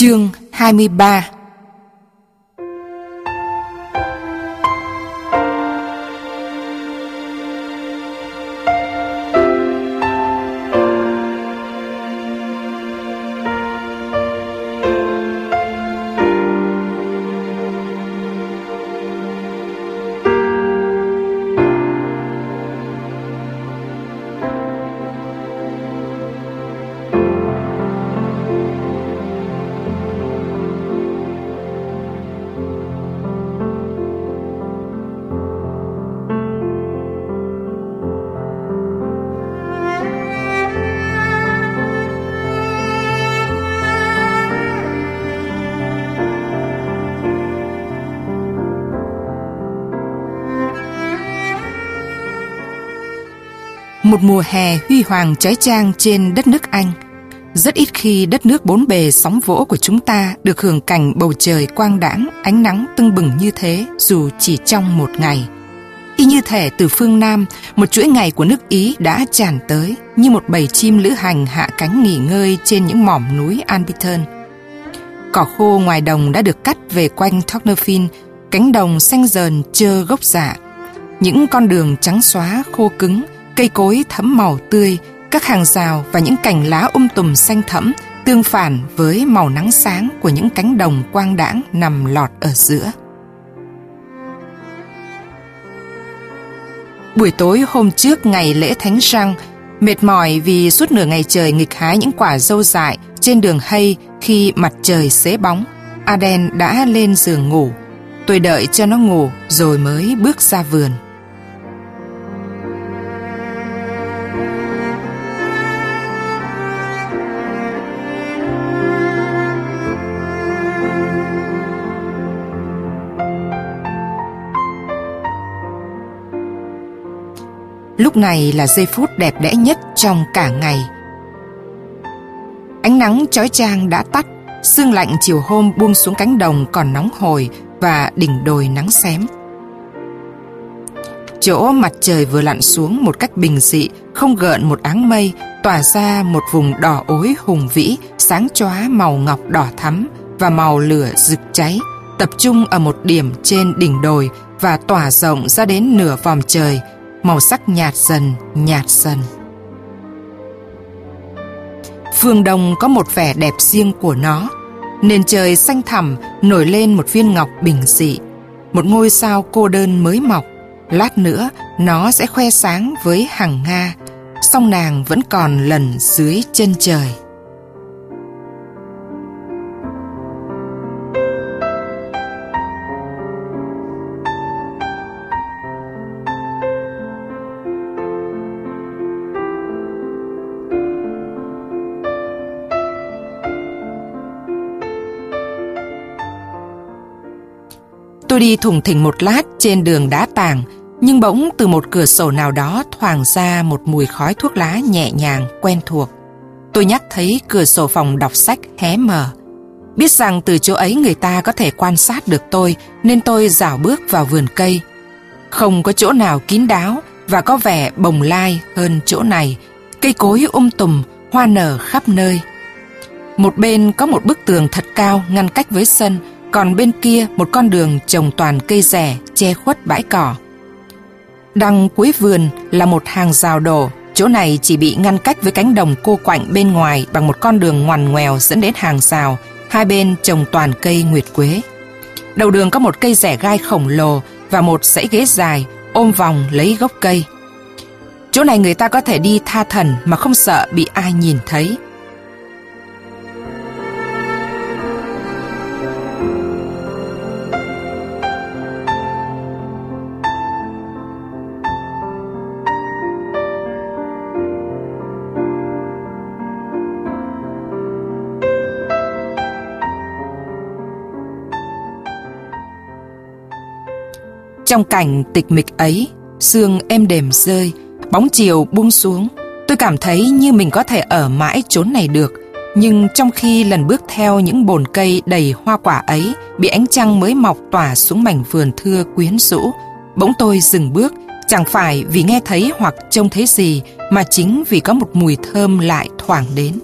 Chương 23 Một mùa hè huy hoàng trái trang trên đất nước Anh. Rất ít khi đất nước bốn bề sóng vỗ của chúng ta được hưởng cảnh bầu trời quang đãng, ánh nắng tưng bừng như thế dù chỉ trong một ngày. Y như thể từ phương Nam, một chuỗi ngày của nước Ý đã tràn tới như một bầy chim lữ hành hạ cánh nghỉ ngơi trên những mỏm núi Albiton. Cỏ khô ngoài đồng đã được cắt về quanh Tocnefin, cánh đồng xanh dờn trơ gốc dạ. Những con đường trắng xóa khô cứng, cây cối thẫm màu tươi, các hàng rào và những cành lá um tùm xanh thẫm tương phản với màu nắng sáng của những cánh đồng quang đãng nằm lọt ở giữa. Buổi tối hôm trước ngày lễ Thánh Răng, mệt mỏi vì suốt nửa ngày trời nghịch hái những quả dâu dại trên đường hay khi mặt trời xế bóng, Aden đã lên giường ngủ. Tôi đợi cho nó ngủ rồi mới bước ra vườn. Này là giây phút đẹp đẽ nhất trong cả ngày. Ánh nắng chói chang đã tắt, sương lạnh chiều hôm buông xuống cánh đồng còn nóng hồi và đỉnh đồi nắng xém. Chỗ mặt trời vừa lặn xuống một cách bình dị, không gợn một áng mây, tỏa ra một vùng đỏ ối hùng vĩ, sáng chóa màu ngọc đỏ thắm và màu lửa rực cháy, tập trung ở một điểm trên đỉnh đồi và tỏa rộng ra đến nửa vòng trời, màu sắc nhạt dần, nhạt dần. Phương Đông có một vẻ đẹp riêng của nó. Nền trời xanh thẳm nổi lên một viên ngọc bình dị. Một ngôi sao cô đơn mới mọc. Lát nữa nó sẽ khoe sáng với hàng Nga. Song nàng vẫn còn lần dưới chân trời. Tôi đi thủng thỉnh một lát trên đường đá tàng, nhưng bỗng từ một cửa sổ nào đó thoảng ra một mùi khói thuốc lá nhẹ nhàng, quen thuộc. Tôi nhắc thấy cửa sổ phòng đọc sách hé mở. Biết rằng từ chỗ ấy người ta có thể quan sát được tôi, nên tôi dảo bước vào vườn cây. Không có chỗ nào kín đáo và có vẻ bồng lai hơn chỗ này. Cây cối um tùm, hoa nở khắp nơi. Một bên có một bức tường thật cao ngăn cách với sân, còn bên kia một con đường trồng toàn cây rẻ che khuất bãi cỏ. Đằng cuối vườn là một hàng rào đổ, chỗ này chỉ bị ngăn cách với cánh đồng cô quạnh bên ngoài bằng một con đường ngoằn ngoèo dẫn đến hàng rào, hai bên trồng toàn cây nguyệt quế. Đầu đường có một cây rẻ gai khổng lồ và một dãy ghế dài ôm vòng lấy gốc cây. Chỗ này người ta có thể đi tha thần mà không sợ bị ai nhìn thấy. Trong cảnh tịch mịch ấy, sương êm đềm rơi, bóng chiều buông xuống, tôi cảm thấy như mình có thể ở mãi chốn này được. Nhưng trong khi lần bước theo những bồn cây đầy hoa quả ấy bị ánh trăng mới mọc tỏa xuống mảnh vườn thưa quyến rũ, bỗng tôi dừng bước, chẳng phải vì nghe thấy hoặc trông thấy gì mà chính vì có một mùi thơm lại thoảng đến.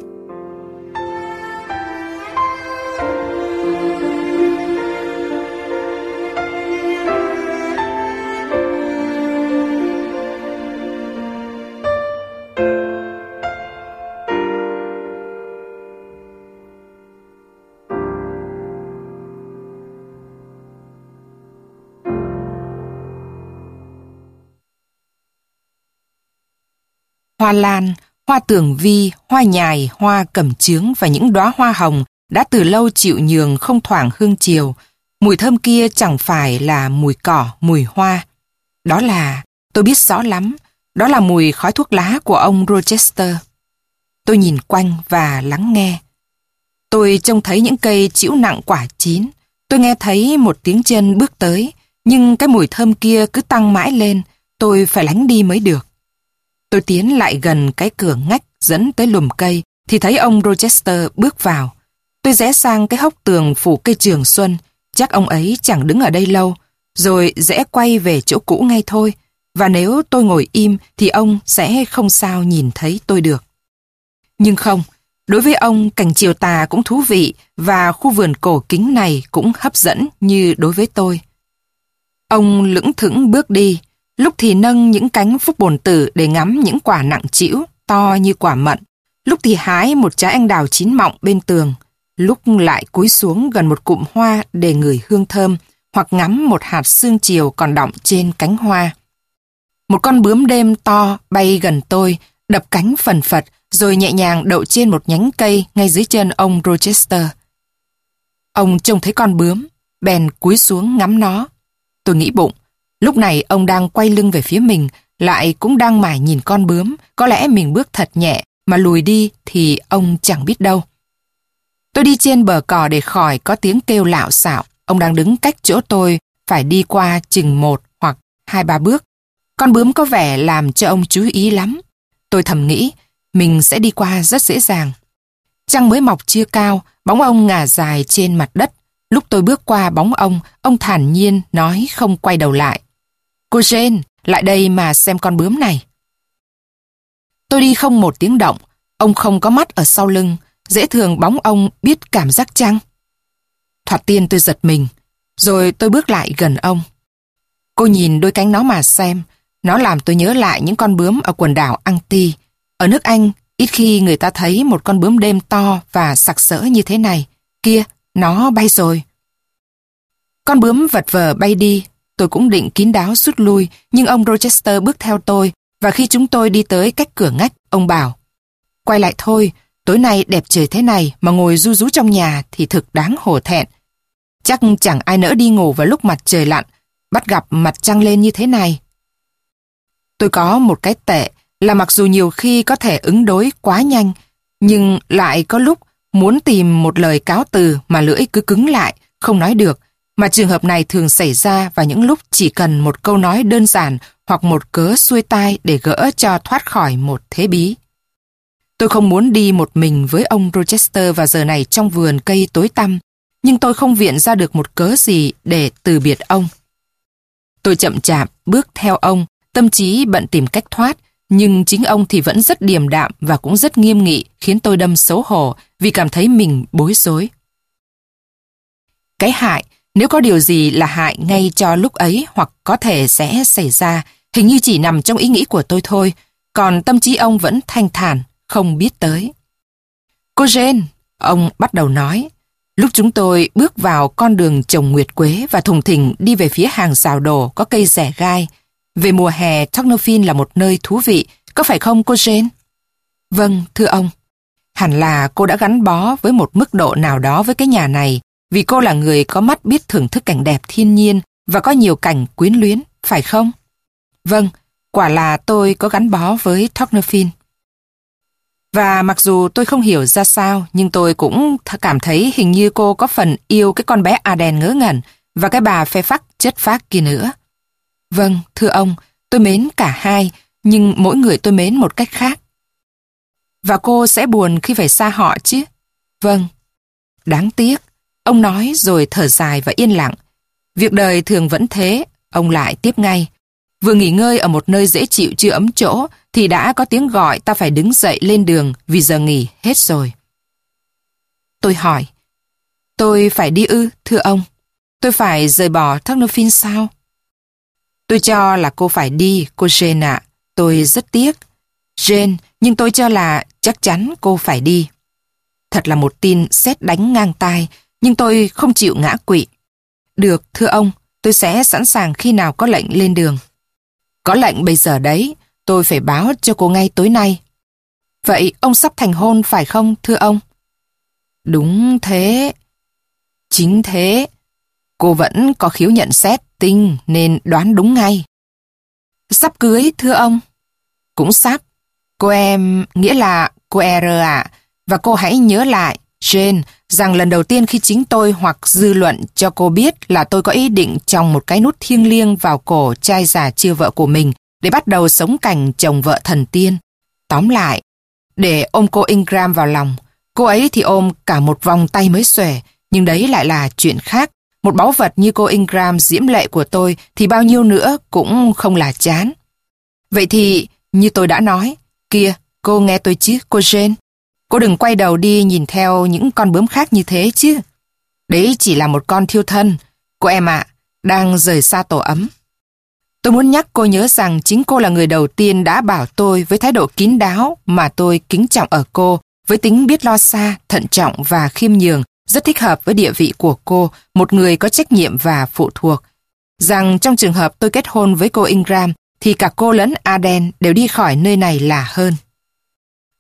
Hoa lan, hoa tường vi, hoa nhài, hoa cẩm chướng và những đóa hoa hồng đã từ lâu chịu nhường không thoảng hương chiều. Mùi thơm kia chẳng phải là mùi cỏ, mùi hoa. Đó là, tôi biết rõ lắm, đó là mùi khói thuốc lá của ông Rochester. Tôi nhìn quanh và lắng nghe. Tôi trông thấy những cây chĩu nặng quả chín. Tôi nghe thấy một tiếng chân bước tới, nhưng cái mùi thơm kia cứ tăng mãi lên, tôi phải lánh đi mới được. Tôi tiến lại gần cái cửa ngách dẫn tới lùm cây, thì thấy ông Rochester bước vào. Tôi rẽ sang cái hốc tường phủ cây trường xuân, chắc ông ấy chẳng đứng ở đây lâu, rồi rẽ quay về chỗ cũ ngay thôi, và nếu tôi ngồi im thì ông sẽ không sao nhìn thấy tôi được. Nhưng không, đối với ông cảnh chiều tà cũng thú vị và khu vườn cổ kính này cũng hấp dẫn như đối với tôi. Ông lững thững bước đi, lúc thì nâng những cánh phúc bồn tử để ngắm những quả nặng trĩu, to như quả mận, lúc thì hái một trái anh đào chín mọng bên tường, lúc lại cúi xuống gần một cụm hoa để ngửi hương thơm, hoặc ngắm một hạt sương chiều còn đọng trên cánh hoa. Một con bướm đêm to bay gần tôi, đập cánh phần phật, rồi nhẹ nhàng đậu trên một nhánh cây ngay dưới chân ông Rochester. Ông trông thấy con bướm, bèn cúi xuống ngắm nó. Tôi nghĩ bụng, lúc này ông đang quay lưng về phía mình, lại cũng đang mải nhìn con bướm, có lẽ mình bước thật nhẹ, mà lùi đi thì ông chẳng biết đâu. Tôi đi trên bờ cỏ để khỏi có tiếng kêu lạo xạo. Ông đang đứng cách chỗ tôi, phải đi qua chừng một hoặc hai ba bước. Con bướm có vẻ làm cho ông chú ý lắm. Tôi thầm nghĩ, mình sẽ đi qua rất dễ dàng. Trăng mới mọc chưa cao, bóng ông ngả dài trên mặt đất. Lúc tôi bước qua bóng ông, ông thản nhiên nói không quay đầu lại. Cô Jane, lại đây mà xem con bướm này. Tôi đi không một tiếng động, ông không có mắt ở sau lưng, dễ thường bóng ông biết cảm giác chăng? Thoạt tiên tôi giật mình, rồi tôi bước lại gần ông. Cô nhìn đôi cánh nó mà xem, nó làm tôi nhớ lại những con bướm ở quần đảo Anti. Ở nước Anh, ít khi người ta thấy một con bướm đêm to và sặc sỡ như thế này. Kia, nó bay rồi. Con bướm vật vờ bay đi, tôi cũng định kín đáo rút lui, nhưng ông Rochester bước theo tôi, và khi chúng tôi đi tới cách cửa ngách, ông bảo, quay lại thôi, tối nay đẹp trời thế này mà ngồi du rú trong nhà thì thực đáng hổ thẹn. Chắc chẳng ai nỡ đi ngủ vào lúc mặt trời lặn, bắt gặp mặt trăng lên như thế này. Tôi có một cái tệ là mặc dù nhiều khi có thể ứng đối quá nhanh, nhưng lại có lúc muốn tìm một lời cáo từ mà lưỡi cứ cứng lại, không nói được, mà trường hợp này thường xảy ra vào những lúc chỉ cần một câu nói đơn giản hoặc một cớ xuôi tai để gỡ cho thoát khỏi một thế bí. Tôi không muốn đi một mình với ông Rochester vào giờ này trong vườn cây tối tăm, nhưng tôi không viện ra được một cớ gì để từ biệt ông. Tôi chậm chạp bước theo ông, tâm trí bận tìm cách thoát, nhưng chính ông thì vẫn rất điềm đạm và cũng rất nghiêm nghị khiến tôi đâm xấu hổ vì cảm thấy mình bối rối. Cái hại, nếu có điều gì là hại ngay cho lúc ấy hoặc có thể sẽ xảy ra, hình như chỉ nằm trong ý nghĩ của tôi thôi, còn tâm trí ông vẫn thanh thản, không biết tới. Cô Jane, ông bắt đầu nói, lúc chúng tôi bước vào con đường trồng nguyệt quế và thùng thình đi về phía hàng rào đồ có cây rẻ gai, về mùa hè Tocnofin là một nơi thú vị, có phải không cô Jane? Vâng, thưa ông. Hẳn là cô đã gắn bó với một mức độ nào đó với cái nhà này, vì cô là người có mắt biết thưởng thức cảnh đẹp thiên nhiên và có nhiều cảnh quyến luyến, phải không? Vâng, quả là tôi có gắn bó với Tocnofin. Và mặc dù tôi không hiểu ra sao, nhưng tôi cũng cảm thấy hình như cô có phần yêu cái con bé Aden ngớ ngẩn và cái bà phê phắc chất phác kia nữa. Vâng, thưa ông, tôi mến cả hai, nhưng mỗi người tôi mến một cách khác. Và cô sẽ buồn khi phải xa họ chứ? Vâng. Đáng tiếc, ông nói rồi thở dài và yên lặng. Việc đời thường vẫn thế, ông lại tiếp ngay. Vừa nghỉ ngơi ở một nơi dễ chịu chưa ấm chỗ, thì đã có tiếng gọi ta phải đứng dậy lên đường vì giờ nghỉ hết rồi. Tôi hỏi, tôi phải đi ư, thưa ông? Tôi phải rời bỏ Tocnofin sao? Tôi cho là cô phải đi, cô Jane ạ. Tôi rất tiếc. Jane, nhưng tôi cho là chắc chắn cô phải đi. Thật là một tin xét đánh ngang tai, nhưng tôi không chịu ngã quỵ. Được, thưa ông, tôi sẽ sẵn sàng khi nào có lệnh lên đường. Có lệnh bây giờ đấy, tôi phải báo cho cô ngay tối nay. Vậy ông sắp thành hôn phải không, thưa ông? Đúng thế. Chính thế. Cô vẫn có khiếu nhận xét tinh nên đoán đúng ngay. Sắp cưới, thưa ông? Cũng sắp. Cô em, nghĩa là cô R ạ. Và cô hãy nhớ lại, Jane, rằng lần đầu tiên khi chính tôi hoặc dư luận cho cô biết là tôi có ý định trồng một cái nút thiêng liêng vào cổ trai già chưa vợ của mình để bắt đầu sống cảnh chồng vợ thần tiên. Tóm lại, để ôm cô Ingram vào lòng, cô ấy thì ôm cả một vòng tay mới xòe, nhưng đấy lại là chuyện khác. Một báu vật như cô Ingram diễm lệ của tôi thì bao nhiêu nữa cũng không là chán. Vậy thì, như tôi đã nói, kia, cô nghe tôi chứ, cô Jane. Cô đừng quay đầu đi nhìn theo những con bướm khác như thế chứ. Đấy chỉ là một con thiêu thân. Cô em ạ, đang rời xa tổ ấm. Tôi muốn nhắc cô nhớ rằng chính cô là người đầu tiên đã bảo tôi với thái độ kín đáo mà tôi kính trọng ở cô, với tính biết lo xa, thận trọng và khiêm nhường, rất thích hợp với địa vị của cô, một người có trách nhiệm và phụ thuộc. Rằng trong trường hợp tôi kết hôn với cô Ingram, thì cả cô lẫn Aden đều đi khỏi nơi này là hơn.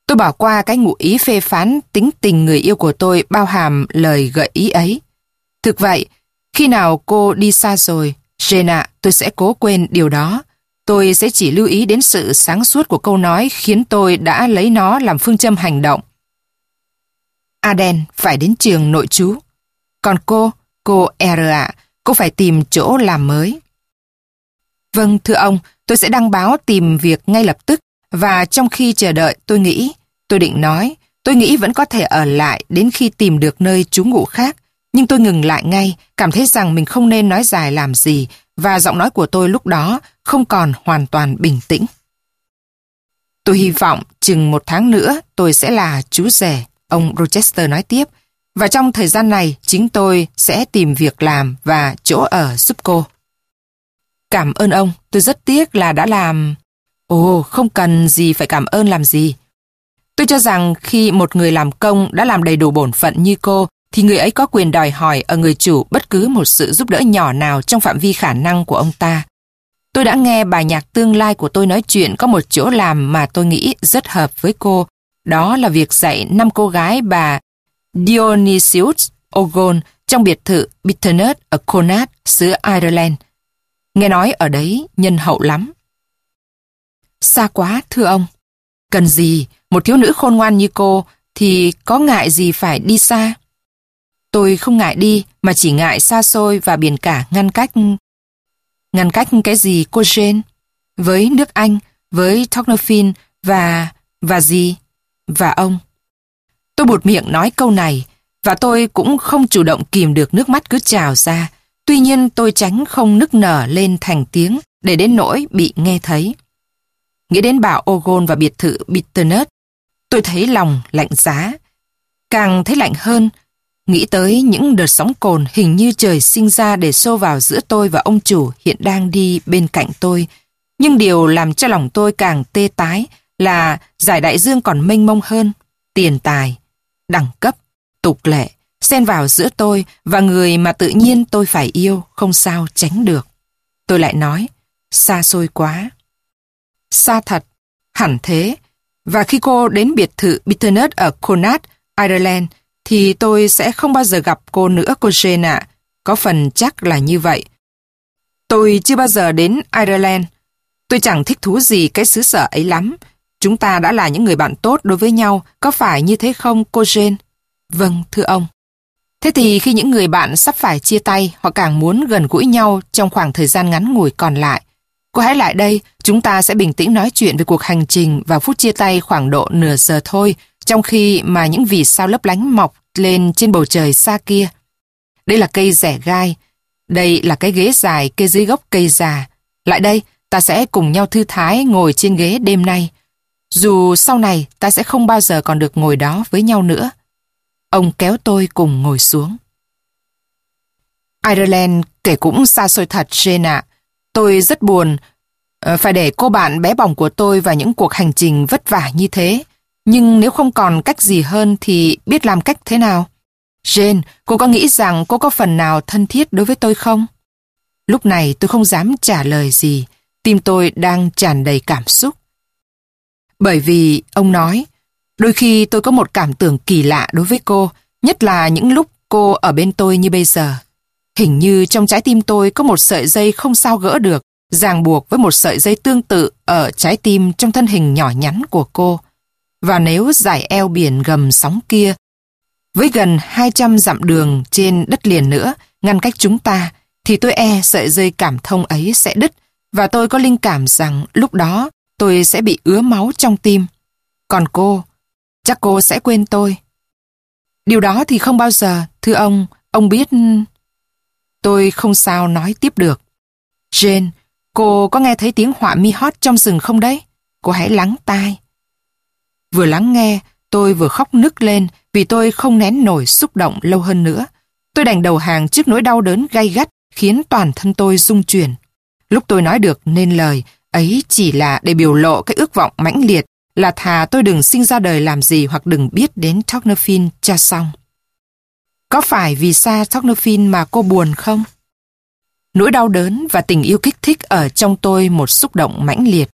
Tôi bỏ qua cái ngụ ý phê phán tính tình người yêu của tôi bao hàm lời gợi ý ấy. Thực vậy, khi nào cô đi xa rồi, Jenna, tôi sẽ cố quên điều đó. Tôi sẽ chỉ lưu ý đến sự sáng suốt của câu nói khiến tôi đã lấy nó làm phương châm hành động. Aden phải đến trường nội trú. Còn cô, cô R ạ, cô phải tìm chỗ làm mới. Vâng, thưa ông, tôi sẽ đăng báo tìm việc ngay lập tức và trong khi chờ đợi tôi nghĩ, tôi định nói, tôi nghĩ vẫn có thể ở lại đến khi tìm được nơi trú ngụ khác. Nhưng tôi ngừng lại ngay, cảm thấy rằng mình không nên nói dài làm gì và giọng nói của tôi lúc đó không còn hoàn toàn bình tĩnh. Tôi hy vọng chừng một tháng nữa tôi sẽ là chú rể, ông Rochester nói tiếp. Và trong thời gian này chính tôi sẽ tìm việc làm và chỗ ở giúp cô. Cảm ơn ông, tôi rất tiếc là đã làm... Ồ, không cần gì phải cảm ơn làm gì. Tôi cho rằng khi một người làm công đã làm đầy đủ bổn phận như cô, thì người ấy có quyền đòi hỏi ở người chủ bất cứ một sự giúp đỡ nhỏ nào trong phạm vi khả năng của ông ta. Tôi đã nghe bài nhạc tương lai của tôi nói chuyện có một chỗ làm mà tôi nghĩ rất hợp với cô. Đó là việc dạy năm cô gái bà Dionysius Ogon trong biệt thự Bitternut ở Connacht, xứ Ireland. Nghe nói ở đấy nhân hậu lắm. Xa quá, thưa ông. Cần gì, một thiếu nữ khôn ngoan như cô thì có ngại gì phải đi xa? Tôi không ngại đi, mà chỉ ngại xa xôi và biển cả ngăn cách. Ngăn cách cái gì cô Jane? Với nước Anh, với Tocnofin và... và gì? Và ông. Tôi buột miệng nói câu này, và tôi cũng không chủ động kìm được nước mắt cứ trào ra. Tuy nhiên tôi tránh không nức nở lên thành tiếng để đến nỗi bị nghe thấy. Nghĩ đến bà Ogon và biệt thự Bitternut, tôi thấy lòng lạnh giá. Càng thấy lạnh hơn, nghĩ tới những đợt sóng cồn hình như trời sinh ra để xô vào giữa tôi và ông chủ hiện đang đi bên cạnh tôi. Nhưng điều làm cho lòng tôi càng tê tái là giải đại dương còn mênh mông hơn, tiền tài, đẳng cấp, tục lệ, xen vào giữa tôi và người mà tự nhiên tôi phải yêu không sao tránh được. Tôi lại nói, xa xôi quá. Xa thật, hẳn thế. Và khi cô đến biệt thự Bitternut ở Connacht, Ireland, thì tôi sẽ không bao giờ gặp cô nữa cô Jane ạ. Có phần chắc là như vậy. Tôi chưa bao giờ đến Ireland. Tôi chẳng thích thú gì cái xứ sở ấy lắm. Chúng ta đã là những người bạn tốt đối với nhau, có phải như thế không cô Jane? Vâng, thưa ông. Thế thì khi những người bạn sắp phải chia tay, họ càng muốn gần gũi nhau trong khoảng thời gian ngắn ngủi còn lại. Cô hãy lại đây, chúng ta sẽ bình tĩnh nói chuyện về cuộc hành trình và phút chia tay khoảng độ nửa giờ thôi, trong khi mà những vì sao lấp lánh mọc lên trên bầu trời xa kia. Đây là cây rẻ gai, đây là cái ghế dài kê dưới gốc cây già. Lại đây, ta sẽ cùng nhau thư thái ngồi trên ghế đêm nay. Dù sau này ta sẽ không bao giờ còn được ngồi đó với nhau nữa. Ông kéo tôi cùng ngồi xuống. Ireland kể cũng xa xôi thật, Jane ạ. Tôi rất buồn ờ, phải để cô bạn bé bỏng của tôi vào những cuộc hành trình vất vả như thế. Nhưng nếu không còn cách gì hơn thì biết làm cách thế nào? Jane, cô có nghĩ rằng cô có phần nào thân thiết đối với tôi không? Lúc này tôi không dám trả lời gì. Tim tôi đang tràn đầy cảm xúc. Bởi vì ông nói, đôi khi tôi có một cảm tưởng kỳ lạ đối với cô, nhất là những lúc cô ở bên tôi như bây giờ. Hình như trong trái tim tôi có một sợi dây không sao gỡ được, ràng buộc với một sợi dây tương tự ở trái tim trong thân hình nhỏ nhắn của cô. Và nếu giải eo biển gầm sóng kia, với gần 200 dặm đường trên đất liền nữa, ngăn cách chúng ta, thì tôi e sợi dây cảm thông ấy sẽ đứt và tôi có linh cảm rằng lúc đó tôi sẽ bị ứa máu trong tim. Còn cô, chắc cô sẽ quên tôi. Điều đó thì không bao giờ, thưa ông, ông biết... Tôi không sao nói tiếp được. Jane, cô có nghe thấy tiếng họa mi hót trong rừng không đấy? Cô hãy lắng tai. Vừa lắng nghe, tôi vừa khóc nức lên vì tôi không nén nổi xúc động lâu hơn nữa. Tôi đành đầu hàng trước nỗi đau đớn gay gắt khiến toàn thân tôi rung chuyển. Lúc tôi nói được nên lời, ấy chỉ là để biểu lộ cái ước vọng mãnh liệt là thà tôi đừng sinh ra đời làm gì hoặc đừng biết đến Tocnofin cho xong. Có phải vì xa Tocnofin mà cô buồn không? Nỗi đau đớn và tình yêu kích thích ở trong tôi một xúc động mãnh liệt.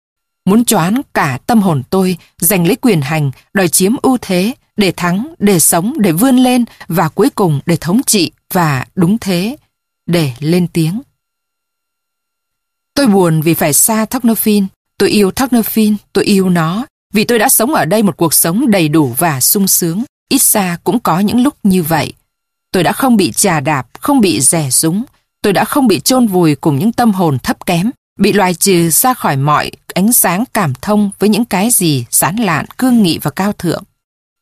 Muốn choán cả tâm hồn tôi, giành lấy quyền hành, đòi chiếm ưu thế, để thắng, để sống, để vươn lên và cuối cùng để thống trị và đúng thế, để lên tiếng. Tôi buồn vì phải xa Tocnofin. Tôi yêu Tocnofin, tôi yêu nó. Vì tôi đã sống ở đây một cuộc sống đầy đủ và sung sướng. Ít xa cũng có những lúc như vậy. Tôi đã không bị trà đạp, không bị rẻ rúng. Tôi đã không bị chôn vùi cùng những tâm hồn thấp kém, bị loài trừ ra khỏi mọi ánh sáng cảm thông với những cái gì sán lạn, cương nghị và cao thượng.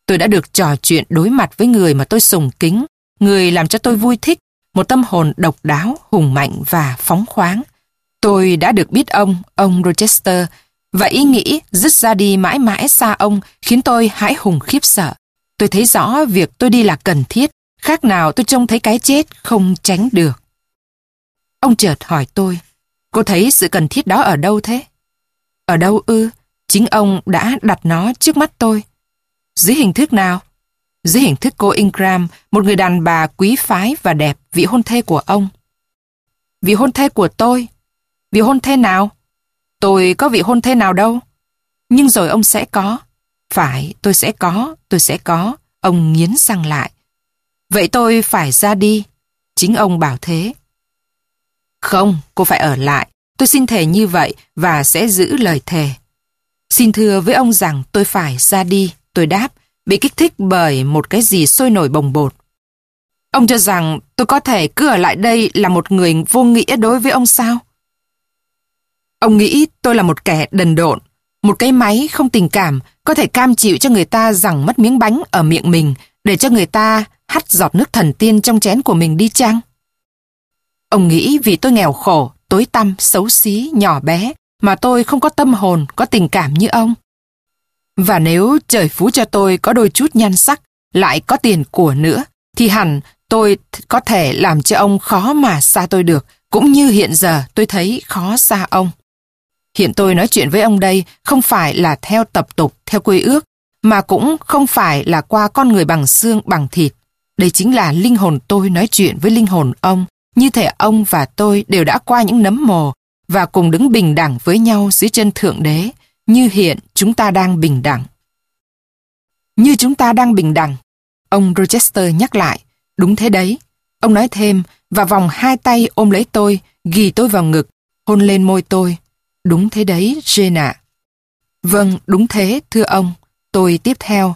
Tôi đã được trò chuyện đối mặt với người mà tôi sùng kính, người làm cho tôi vui thích, một tâm hồn độc đáo, hùng mạnh và phóng khoáng. Tôi đã được biết ông, ông Rochester, và ý nghĩ dứt ra đi mãi mãi xa ông khiến tôi hãi hùng khiếp sợ. Tôi thấy rõ việc tôi đi là cần thiết, khác nào tôi trông thấy cái chết không tránh được. Ông chợt hỏi tôi, cô thấy sự cần thiết đó ở đâu thế? Ở đâu ư? Chính ông đã đặt nó trước mắt tôi. Dưới hình thức nào? Dưới hình thức cô Ingram, một người đàn bà quý phái và đẹp, vị hôn thê của ông. Vị hôn thê của tôi? Vị hôn thê nào? Tôi có vị hôn thê nào đâu. Nhưng rồi ông sẽ có. Phải, tôi sẽ có, tôi sẽ có. Ông nghiến răng lại. Vậy tôi phải ra đi. Chính ông bảo thế. Không, cô phải ở lại. Tôi xin thề như vậy và sẽ giữ lời thề. Xin thưa với ông rằng tôi phải ra đi. Tôi đáp, bị kích thích bởi một cái gì sôi nổi bồng bột. Ông cho rằng tôi có thể cứ ở lại đây là một người vô nghĩa đối với ông sao? Ông nghĩ tôi là một kẻ đần độn, một cái máy không tình cảm có thể cam chịu cho người ta rằng mất miếng bánh ở miệng mình để cho người ta hắt giọt nước thần tiên trong chén của mình đi chăng? Ông nghĩ vì tôi nghèo khổ, tối tăm, xấu xí, nhỏ bé mà tôi không có tâm hồn, có tình cảm như ông. Và nếu trời phú cho tôi có đôi chút nhan sắc, lại có tiền của nữa, thì hẳn tôi có thể làm cho ông khó mà xa tôi được, cũng như hiện giờ tôi thấy khó xa ông. Hiện tôi nói chuyện với ông đây không phải là theo tập tục, theo quy ước, mà cũng không phải là qua con người bằng xương, bằng thịt. Đây chính là linh hồn tôi nói chuyện với linh hồn ông, như thể ông và tôi đều đã qua những nấm mồ và cùng đứng bình đẳng với nhau dưới chân Thượng Đế, như hiện chúng ta đang bình đẳng. Như chúng ta đang bình đẳng, ông Rochester nhắc lại, đúng thế đấy. Ông nói thêm và vòng hai tay ôm lấy tôi, ghi tôi vào ngực, hôn lên môi tôi. Đúng thế đấy, Jane ạ. Vâng, đúng thế, thưa ông. Tôi tiếp theo.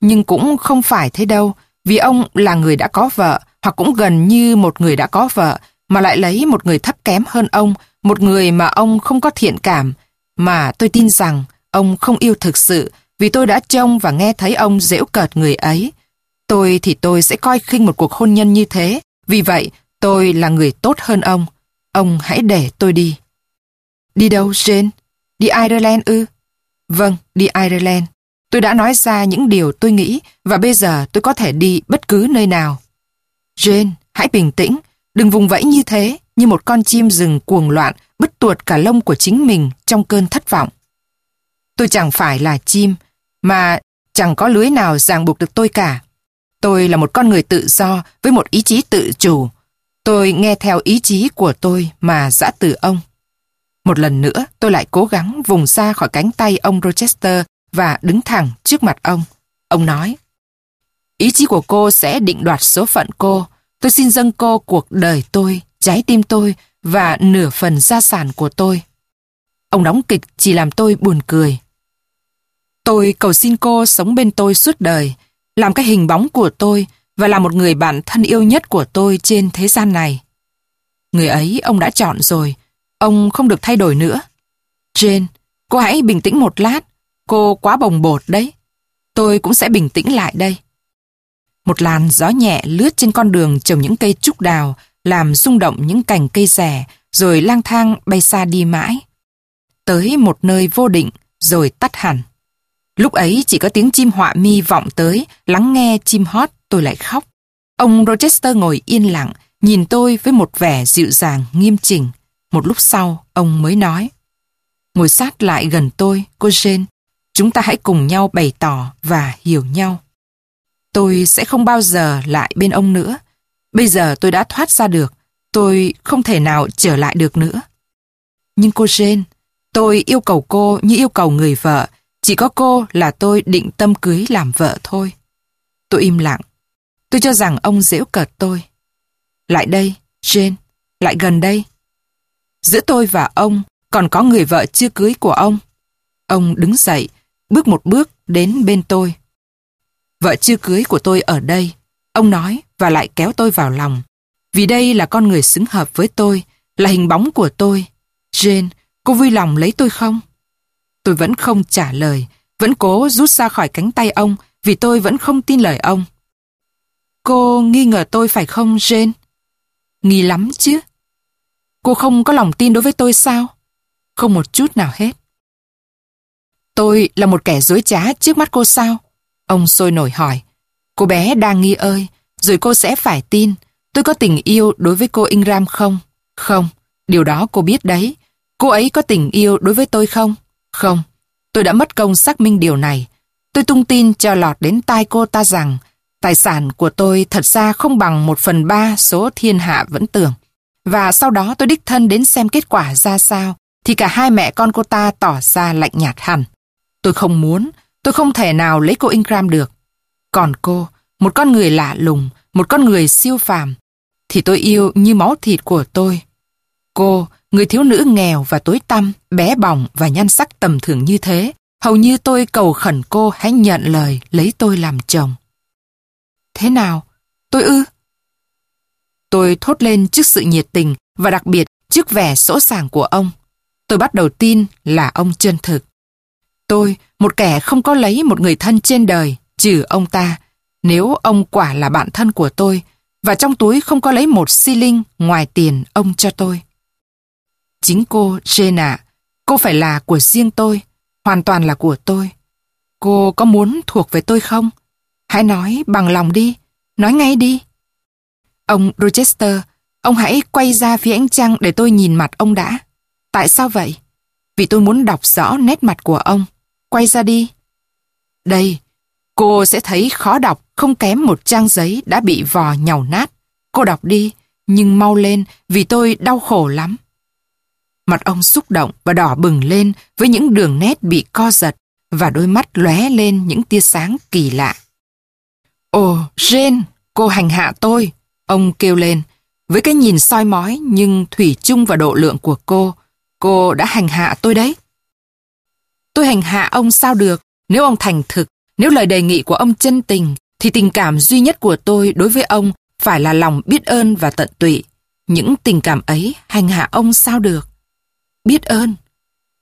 Nhưng cũng không phải thế đâu, vì ông là người đã có vợ, hoặc cũng gần như một người đã có vợ, mà lại lấy một người thấp kém hơn ông, một người mà ông không có thiện cảm, mà tôi tin rằng ông không yêu thực sự vì tôi đã trông và nghe thấy ông dễu cợt người ấy. Tôi thì tôi sẽ coi khinh một cuộc hôn nhân như thế, vì vậy tôi là người tốt hơn ông. Ông hãy để tôi đi. Đi đâu, Jane? Đi Ireland ư? Vâng, đi Ireland. Tôi đã nói ra những điều tôi nghĩ và bây giờ tôi có thể đi bất cứ nơi nào. Jane, hãy bình tĩnh, đừng vùng vẫy như thế, như một con chim rừng cuồng loạn, bứt tuột cả lông của chính mình trong cơn thất vọng. Tôi chẳng phải là chim, mà chẳng có lưới nào ràng buộc được tôi cả. Tôi là một con người tự do với một ý chí tự chủ. Tôi nghe theo ý chí của tôi mà dã từ ông. Một lần nữa, tôi lại cố gắng vùng xa khỏi cánh tay ông Rochester và đứng thẳng trước mặt ông. Ông nói, Ý chí của cô sẽ định đoạt số phận cô. Tôi xin dâng cô cuộc đời tôi, trái tim tôi và nửa phần gia sản của tôi. Ông đóng kịch chỉ làm tôi buồn cười. Tôi cầu xin cô sống bên tôi suốt đời, làm cái hình bóng của tôi và là một người bạn thân yêu nhất của tôi trên thế gian này. Người ấy ông đã chọn rồi, ông không được thay đổi nữa. Jane, cô hãy bình tĩnh một lát, cô quá bồng bột đấy. Tôi cũng sẽ bình tĩnh lại đây. Một làn gió nhẹ lướt trên con đường trồng những cây trúc đào, làm rung động những cành cây rẻ, rồi lang thang bay xa đi mãi. Tới một nơi vô định, rồi tắt hẳn. Lúc ấy chỉ có tiếng chim họa mi vọng tới, lắng nghe chim hót, tôi lại khóc. Ông Rochester ngồi yên lặng, nhìn tôi với một vẻ dịu dàng, nghiêm chỉnh. Một lúc sau, ông mới nói. Ngồi sát lại gần tôi, cô Jane. Chúng ta hãy cùng nhau bày tỏ và hiểu nhau. Tôi sẽ không bao giờ lại bên ông nữa. Bây giờ tôi đã thoát ra được. Tôi không thể nào trở lại được nữa. Nhưng cô Jane, tôi yêu cầu cô như yêu cầu người vợ. Chỉ có cô là tôi định tâm cưới làm vợ thôi. Tôi im lặng. Tôi cho rằng ông dễu cợt tôi. Lại đây, Jane, lại gần đây. Giữa tôi và ông còn có người vợ chưa cưới của ông. Ông đứng dậy, bước một bước đến bên tôi. Vợ chưa cưới của tôi ở đây. Ông nói và lại kéo tôi vào lòng. Vì đây là con người xứng hợp với tôi, là hình bóng của tôi. Jane, cô vui lòng lấy tôi không? Tôi vẫn không trả lời, vẫn cố rút ra khỏi cánh tay ông vì tôi vẫn không tin lời ông. Cô nghi ngờ tôi phải không, Jane? Nghi lắm chứ. Cô không có lòng tin đối với tôi sao? Không một chút nào hết. Tôi là một kẻ dối trá trước mắt cô sao? Ông sôi nổi hỏi. Cô bé đang nghi ơi, rồi cô sẽ phải tin. Tôi có tình yêu đối với cô Ingram không? Không, điều đó cô biết đấy. Cô ấy có tình yêu đối với tôi không? Không, tôi đã mất công xác minh điều này. Tôi tung tin cho lọt đến tai cô ta rằng tài sản của tôi thật ra không bằng một phần ba số thiên hạ vẫn tưởng. Và sau đó tôi đích thân đến xem kết quả ra sao, thì cả hai mẹ con cô ta tỏ ra lạnh nhạt hẳn. Tôi không muốn, tôi không thể nào lấy cô Ingram được. Còn cô, một con người lạ lùng, một con người siêu phàm, thì tôi yêu như máu thịt của tôi. Cô, người thiếu nữ nghèo và tối tăm, bé bỏng và nhan sắc tầm thường như thế, hầu như tôi cầu khẩn cô hãy nhận lời lấy tôi làm chồng. Thế nào? Tôi ư? Tôi thốt lên trước sự nhiệt tình và đặc biệt trước vẻ sỗ sàng của ông. Tôi bắt đầu tin là ông chân thực. Tôi, một kẻ không có lấy một người thân trên đời, trừ ông ta, nếu ông quả là bạn thân của tôi, và trong túi không có lấy một xi linh ngoài tiền ông cho tôi. Chính cô, jena cô phải là của riêng tôi, hoàn toàn là của tôi. Cô có muốn thuộc về tôi không? Hãy nói bằng lòng đi, nói ngay đi. Ông Rochester, ông hãy quay ra phía ánh trăng để tôi nhìn mặt ông đã. Tại sao vậy? Vì tôi muốn đọc rõ nét mặt của ông. Quay ra đi. Đây, cô sẽ thấy khó đọc không kém một trang giấy đã bị vò nhàu nát. Cô đọc đi, nhưng mau lên vì tôi đau khổ lắm. Mặt ông xúc động và đỏ bừng lên với những đường nét bị co giật và đôi mắt lóe lên những tia sáng kỳ lạ. Ồ, Jane, cô hành hạ tôi, ông kêu lên. Với cái nhìn soi mói nhưng thủy chung và độ lượng của cô, cô đã hành hạ tôi đấy. Tôi hành hạ ông sao được, nếu ông thành thực, nếu lời đề nghị của ông chân tình, thì tình cảm duy nhất của tôi đối với ông phải là lòng biết ơn và tận tụy. Những tình cảm ấy hành hạ ông sao được? Biết ơn.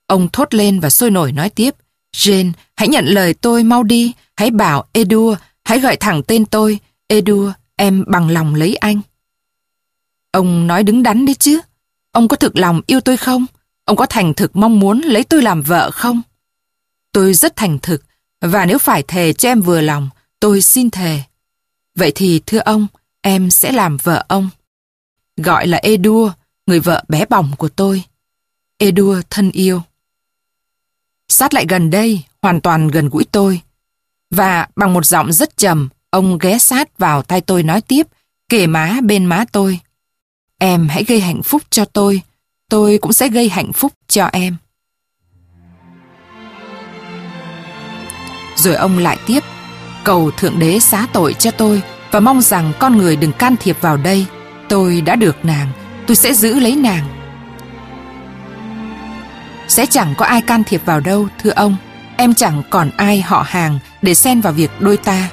Ông thốt lên và sôi nổi nói tiếp. Jane, hãy nhận lời tôi mau đi, hãy bảo Edu, hãy gọi thẳng tên tôi. Edu, em bằng lòng lấy anh. Ông nói đứng đắn đi chứ. Ông có thực lòng yêu tôi không? Ông có thành thực mong muốn lấy tôi làm vợ không? Tôi rất thành thực, và nếu phải thề cho em vừa lòng, tôi xin thề. Vậy thì thưa ông, em sẽ làm vợ ông. Gọi là Edua, người vợ bé bỏng của tôi. Edua thân yêu. Sát lại gần đây, hoàn toàn gần gũi tôi. Và bằng một giọng rất trầm, ông ghé sát vào tay tôi nói tiếp, kề má bên má tôi. Em hãy gây hạnh phúc cho tôi, tôi cũng sẽ gây hạnh phúc cho em. Rồi ông lại tiếp, cầu Thượng Đế xá tội cho tôi và mong rằng con người đừng can thiệp vào đây. Tôi đã được nàng, tôi sẽ giữ lấy nàng. Sẽ chẳng có ai can thiệp vào đâu, thưa ông. Em chẳng còn ai họ hàng để xen vào việc đôi ta.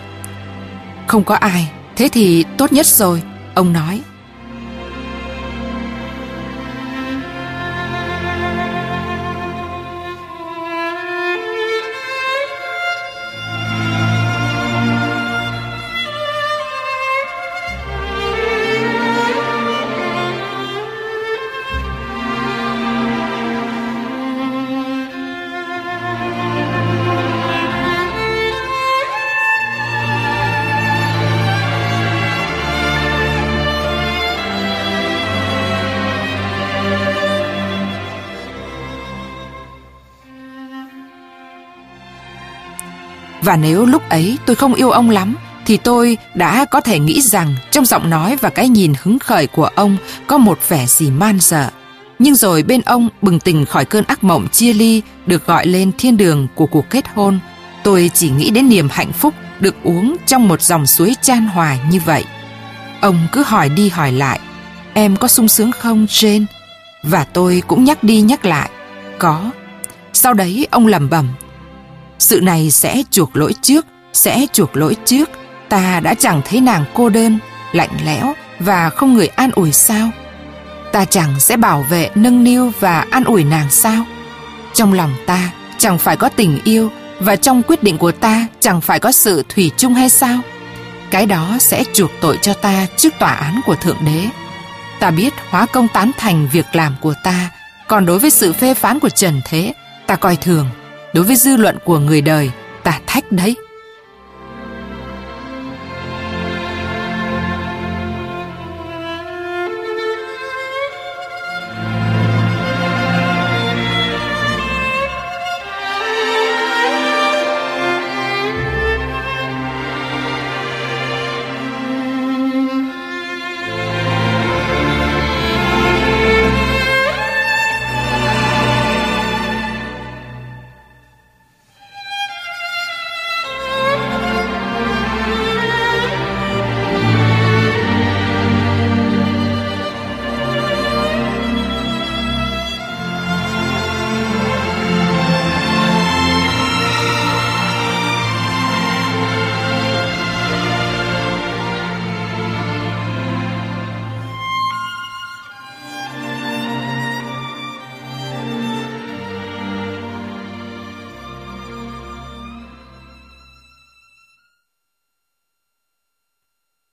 Không có ai, thế thì tốt nhất rồi, ông nói. Và nếu lúc ấy tôi không yêu ông lắm, thì tôi đã có thể nghĩ rằng trong giọng nói và cái nhìn hứng khởi của ông có một vẻ gì man dợ. Nhưng rồi bên ông bừng tỉnh khỏi cơn ác mộng chia ly được gọi lên thiên đường của cuộc kết hôn. Tôi chỉ nghĩ đến niềm hạnh phúc được uống trong một dòng suối chan hòa như vậy. Ông cứ hỏi đi hỏi lại, em có sung sướng không Jane? Và tôi cũng nhắc đi nhắc lại, có. Sau đấy ông lẩm bẩm, sự này sẽ chuộc lỗi trước, sẽ chuộc lỗi trước. Ta đã chẳng thấy nàng cô đơn, lạnh lẽo và không người an ủi sao? Ta chẳng sẽ bảo vệ, nâng niu và an ủi nàng sao? Trong lòng ta chẳng phải có tình yêu và trong quyết định của ta chẳng phải có sự thủy chung hay sao? Cái đó sẽ chuộc tội cho ta trước tòa án của Thượng Đế. Ta biết hóa công tán thành việc làm của ta, còn đối với sự phê phán của Trần Thế, ta coi thường đối với dư luận của người đời, tả thách đấy.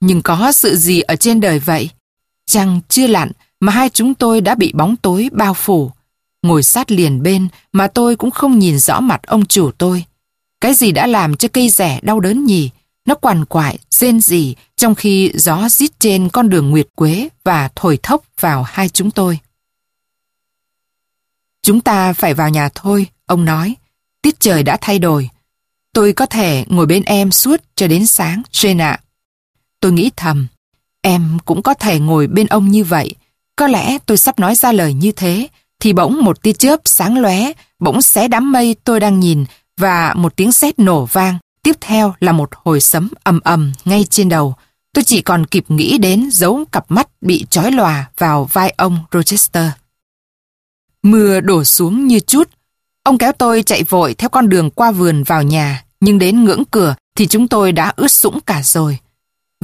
Nhưng có sự gì ở trên đời vậy? Trăng chưa lặn mà hai chúng tôi đã bị bóng tối bao phủ. Ngồi sát liền bên mà tôi cũng không nhìn rõ mặt ông chủ tôi. Cái gì đã làm cho cây rẻ đau đớn nhỉ? Nó quằn quại, rên rỉ trong khi gió rít trên con đường nguyệt quế và thổi thốc vào hai chúng tôi. Chúng ta phải vào nhà thôi, ông nói. Tiết trời đã thay đổi. Tôi có thể ngồi bên em suốt cho đến sáng, Jane ạ. Tôi nghĩ thầm, em cũng có thể ngồi bên ông như vậy. Có lẽ tôi sắp nói ra lời như thế, thì bỗng một tia chớp sáng lóe, bỗng xé đám mây tôi đang nhìn và một tiếng sét nổ vang. Tiếp theo là một hồi sấm ầm ầm ngay trên đầu. Tôi chỉ còn kịp nghĩ đến dấu cặp mắt bị trói lòa vào vai ông Rochester. Mưa đổ xuống như chút. Ông kéo tôi chạy vội theo con đường qua vườn vào nhà, nhưng đến ngưỡng cửa thì chúng tôi đã ướt sũng cả rồi.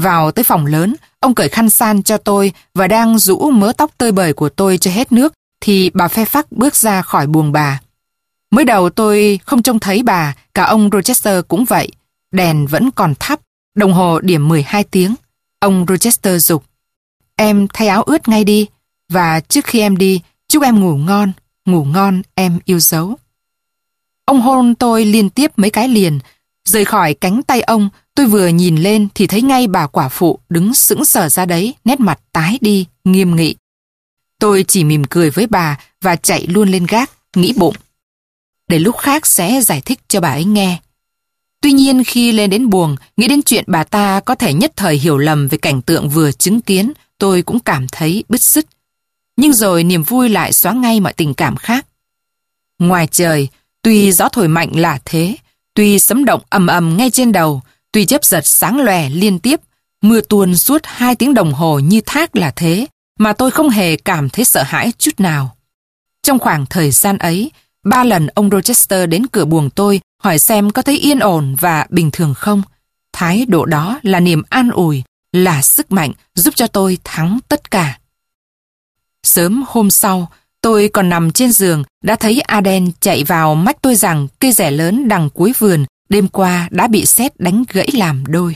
Vào tới phòng lớn, ông cởi khăn san cho tôi và đang rũ mớ tóc tơi bời của tôi cho hết nước, thì bà phe phắc bước ra khỏi buồng bà. Mới đầu tôi không trông thấy bà, cả ông Rochester cũng vậy. Đèn vẫn còn thắp, đồng hồ điểm 12 tiếng. Ông Rochester dục Em thay áo ướt ngay đi, và trước khi em đi, chúc em ngủ ngon, ngủ ngon em yêu dấu. Ông hôn tôi liên tiếp mấy cái liền, rời khỏi cánh tay ông, Tôi vừa nhìn lên thì thấy ngay bà quả phụ đứng sững sờ ra đấy, nét mặt tái đi, nghiêm nghị. Tôi chỉ mỉm cười với bà và chạy luôn lên gác, nghĩ bụng. Để lúc khác sẽ giải thích cho bà ấy nghe. Tuy nhiên khi lên đến buồng, nghĩ đến chuyện bà ta có thể nhất thời hiểu lầm về cảnh tượng vừa chứng kiến, tôi cũng cảm thấy bứt rứt. Nhưng rồi niềm vui lại xóa ngay mọi tình cảm khác. Ngoài trời, tuy gió thổi mạnh là thế, Tuy sấm động ầm ầm ngay trên đầu, tuy chớp giật sáng lòe liên tiếp, mưa tuôn suốt hai tiếng đồng hồ như thác là thế, mà tôi không hề cảm thấy sợ hãi chút nào. Trong khoảng thời gian ấy, ba lần ông Rochester đến cửa buồng tôi hỏi xem có thấy yên ổn và bình thường không. Thái độ đó là niềm an ủi, là sức mạnh giúp cho tôi thắng tất cả. Sớm hôm sau, tôi còn nằm trên giường, đã thấy Aden chạy vào mách tôi rằng cây rẻ lớn đằng cuối vườn, đêm qua đã bị sét đánh gãy làm đôi.